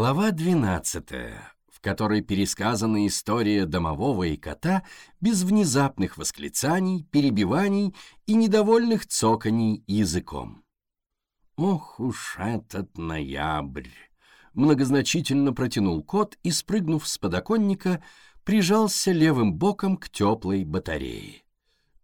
Глава двенадцатая, в которой пересказана история домового и кота без внезапных восклицаний, перебиваний и недовольных цоканий языком. «Ох уж этот ноябрь!» — многозначительно протянул кот и, спрыгнув с подоконника, прижался левым боком к теплой батарее.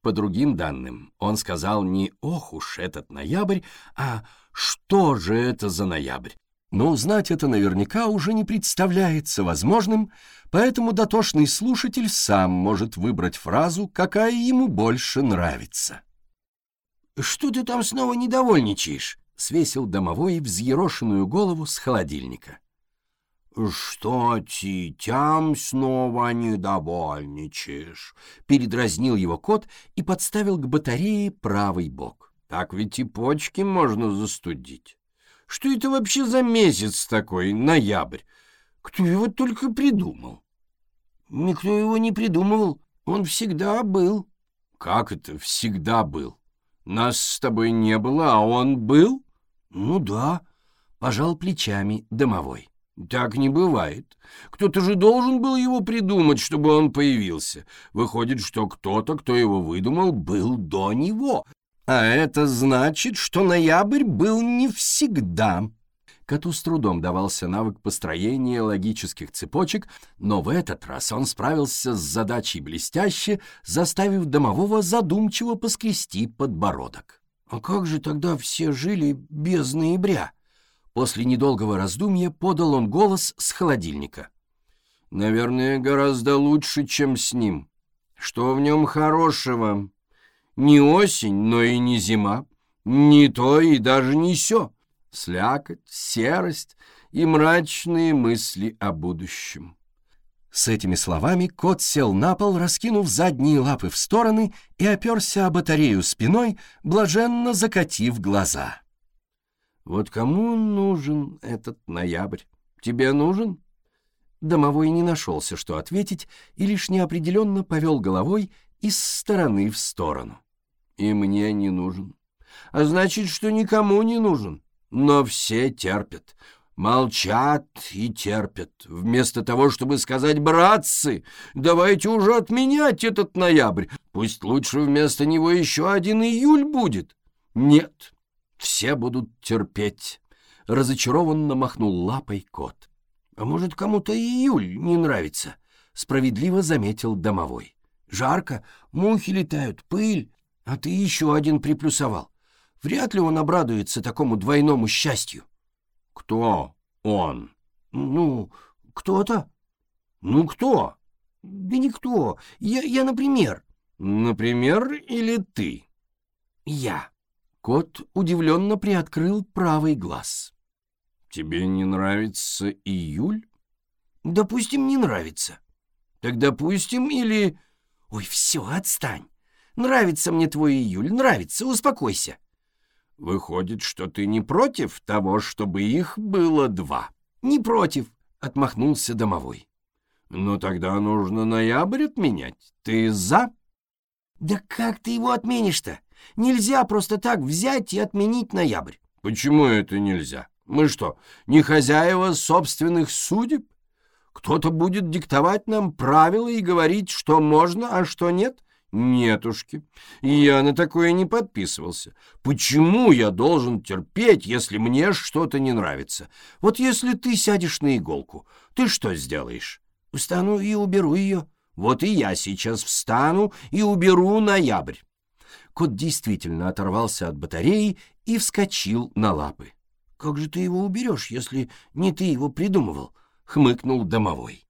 По другим данным, он сказал не «ох уж этот ноябрь», а «что же это за ноябрь?» Но узнать это наверняка уже не представляется возможным, поэтому дотошный слушатель сам может выбрать фразу, какая ему больше нравится. «Что ты там снова недовольничаешь?» — свесил домовой взъерошенную голову с холодильника. «Что ты тям снова недовольничаешь?» — передразнил его кот и подставил к батарее правый бок. «Так ведь и почки можно застудить». Что это вообще за месяц такой, ноябрь? Кто его только придумал? Никто его не придумывал, он всегда был. Как это всегда был? Нас с тобой не было, а он был? Ну да, пожал плечами домовой. Так не бывает. Кто-то же должен был его придумать, чтобы он появился. Выходит, что кто-то, кто его выдумал, был до него. А это значит, что ноябрь был не всегда. Коту с трудом давался навык построения логических цепочек, но в этот раз он справился с задачей блестяще, заставив домового задумчиво поскрести подбородок. «А как же тогда все жили без ноября?» После недолгого раздумья подал он голос с холодильника. «Наверное, гораздо лучше, чем с ним. Что в нем хорошего?» Не осень, но и не зима, не то и даже не сё. Слякоть, серость и мрачные мысли о будущем. С этими словами кот сел на пол, раскинув задние лапы в стороны и оперся о батарею спиной, блаженно закатив глаза. «Вот кому нужен этот ноябрь? Тебе нужен?» Домовой не нашелся, что ответить, и лишь неопределенно повел головой из стороны в сторону и мне не нужен. А значит, что никому не нужен. Но все терпят, молчат и терпят. Вместо того, чтобы сказать «братцы», давайте уже отменять этот ноябрь. Пусть лучше вместо него еще один июль будет. Нет, все будут терпеть. Разочарованно махнул лапой кот. А может, кому-то июль не нравится? Справедливо заметил домовой. Жарко, мухи летают, пыль. А ты еще один приплюсовал. Вряд ли он обрадуется такому двойному счастью. Кто он? Ну, кто-то. Ну, кто? Да никто. Я, я, например. Например, или ты? Я. Кот удивленно приоткрыл правый глаз. Тебе не нравится июль? Допустим, не нравится. Тогда пустим или... Ой, все, отстань. Нравится мне твой июль, нравится, успокойся. Выходит, что ты не против того, чтобы их было два? Не против, отмахнулся домовой. Ну тогда нужно ноябрь отменять. Ты за? Да как ты его отменишь-то? Нельзя просто так взять и отменить ноябрь. Почему это нельзя? Мы что, не хозяева собственных судеб? Кто-то будет диктовать нам правила и говорить, что можно, а что нет? Нетушки, я на такое не подписывался. Почему я должен терпеть, если мне что-то не нравится? Вот если ты сядешь на иголку, ты что сделаешь? Встану и уберу ее. Вот и я сейчас встану и уберу ноябрь. Кот действительно оторвался от батареи и вскочил на лапы. «Как же ты его уберешь, если не ты его придумывал?» — хмыкнул домовой.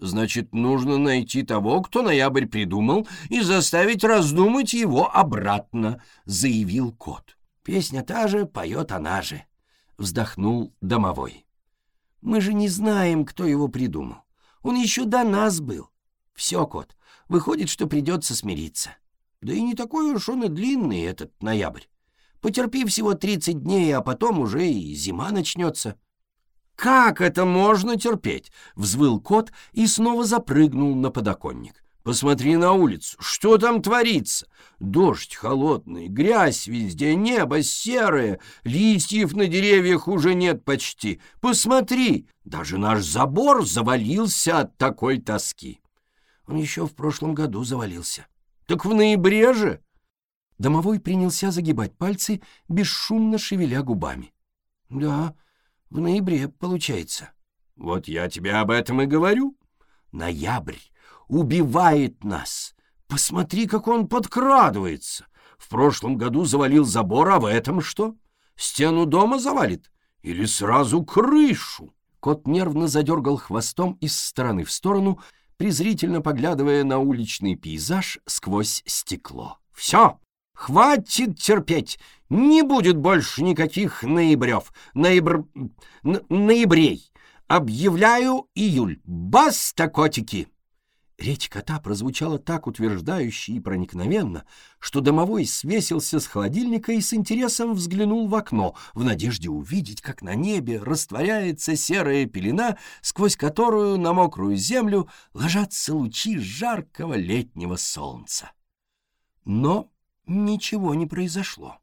Значит, нужно найти того, кто ноябрь придумал, и заставить раздумать его обратно, — заявил кот. Песня та же, поет она же, — вздохнул домовой. Мы же не знаем, кто его придумал. Он еще до нас был. Все, кот, выходит, что придется смириться. Да и не такой уж он и длинный, этот ноябрь. Потерпи всего тридцать дней, а потом уже и зима начнется. «Как это можно терпеть?» — взвыл кот и снова запрыгнул на подоконник. Посмотри на улицу. Что там творится? Дождь холодный, грязь везде, небо серое, листьев на деревьях уже нет почти. Посмотри, даже наш забор завалился от такой тоски. Он еще в прошлом году завалился. Так в ноябре же. Домовой принялся загибать пальцы, бесшумно шевеля губами. Да, в ноябре получается. Вот я тебе об этом и говорю. Ноябрь убивает нас. Посмотри, как он подкрадывается. В прошлом году завалил забор, а в этом что? Стену дома завалит? Или сразу крышу? Кот нервно задергал хвостом из стороны в сторону, презрительно поглядывая на уличный пейзаж сквозь стекло. «Все! Хватит терпеть! Не будет больше никаких ноябрев, ноябр... ноябрей! Объявляю июль! Баста, котики!» Речь кота прозвучала так утверждающе и проникновенно, что домовой свесился с холодильника и с интересом взглянул в окно, в надежде увидеть, как на небе растворяется серая пелена, сквозь которую на мокрую землю ложатся лучи жаркого летнего солнца. Но ничего не произошло.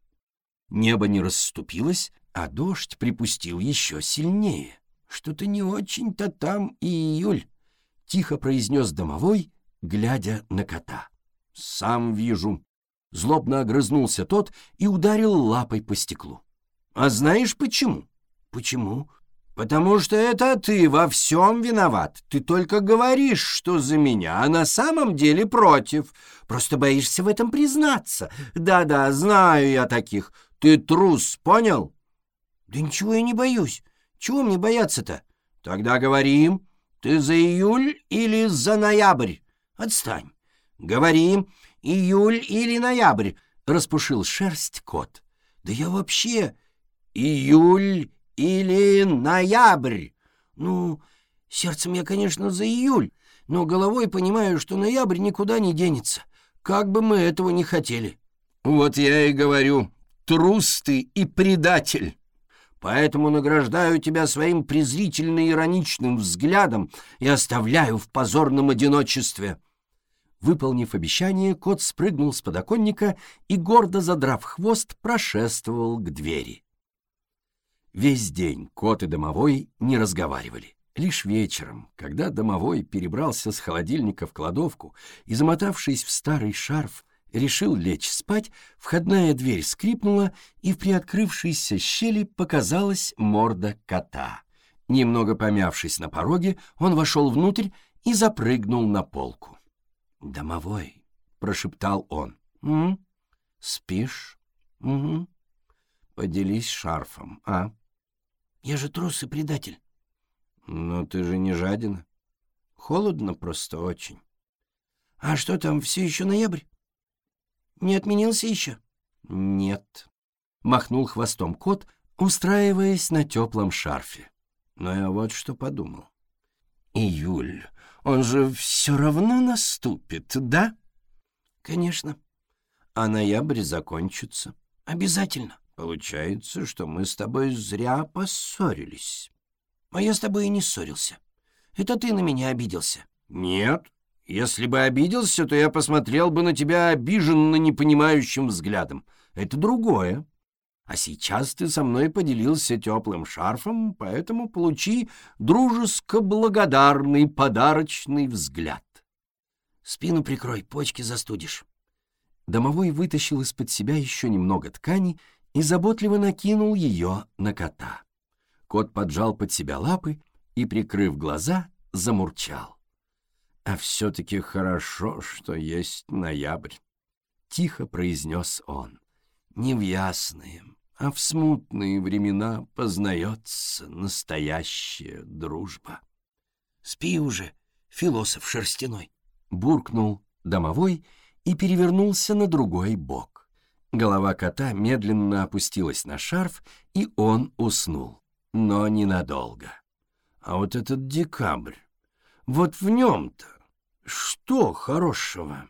Небо не расступилось, а дождь припустил еще сильнее. Что-то не очень-то там и июль. — тихо произнес домовой, глядя на кота. «Сам вижу». Злобно огрызнулся тот и ударил лапой по стеклу. «А знаешь почему?» «Почему?» «Потому что это ты во всем виноват. Ты только говоришь, что за меня, а на самом деле против. Просто боишься в этом признаться. Да-да, знаю я таких. Ты трус, понял?» «Да ничего я не боюсь. Чего мне бояться-то?» «Тогда говорим. Ты за июль или за ноябрь? Отстань. Говори, июль или ноябрь, распушил шерсть кот. Да я вообще июль или ноябрь. Ну, сердцем я, конечно, за июль, но головой понимаю, что ноябрь никуда не денется, как бы мы этого не хотели. Вот я и говорю, трус ты и предатель поэтому награждаю тебя своим презрительно-ироничным взглядом и оставляю в позорном одиночестве». Выполнив обещание, кот спрыгнул с подоконника и, гордо задрав хвост, прошествовал к двери. Весь день кот и домовой не разговаривали. Лишь вечером, когда домовой перебрался с холодильника в кладовку и, замотавшись в старый шарф, решил лечь спать, входная дверь скрипнула, и в приоткрывшейся щели показалась морда кота. Немного помявшись на пороге, он вошел внутрь и запрыгнул на полку. «Домовой», — прошептал он. «М? Спишь? Угу. Поделись шарфом, а?» «Я же трус и предатель». «Но ты же не жадина. Холодно просто очень». «А что там, все еще ноябрь?» Не отменился еще? Нет. Махнул хвостом кот, устраиваясь на теплом шарфе. Но я вот что подумал. Июль, он же все равно наступит, да? Конечно. А ноябрь закончится. Обязательно. Получается, что мы с тобой зря поссорились. А я с тобой и не ссорился. Это ты на меня обиделся. Нет, если бы обиделся, то я посмотрел бы на тебя обиженно непонимающим взглядом. Это другое. А сейчас ты со мной поделился теплым шарфом, поэтому получи дружеско-благодарный подарочный взгляд. Спину прикрой, почки застудишь. Домовой вытащил из-под себя еще немного ткани и заботливо накинул ее на кота. Кот поджал под себя лапы и, прикрыв глаза, замурчал. А все-таки хорошо, что есть ноябрь. Тихо произнес он. Не в ясные, а в смутные времена познается настоящая дружба. Спи уже, философ шерстяной. Буркнул домовой и перевернулся на другой бок. Голова кота медленно опустилась на шарф, и он уснул. Но ненадолго. А вот этот декабрь, вот в нем-то что хорошего?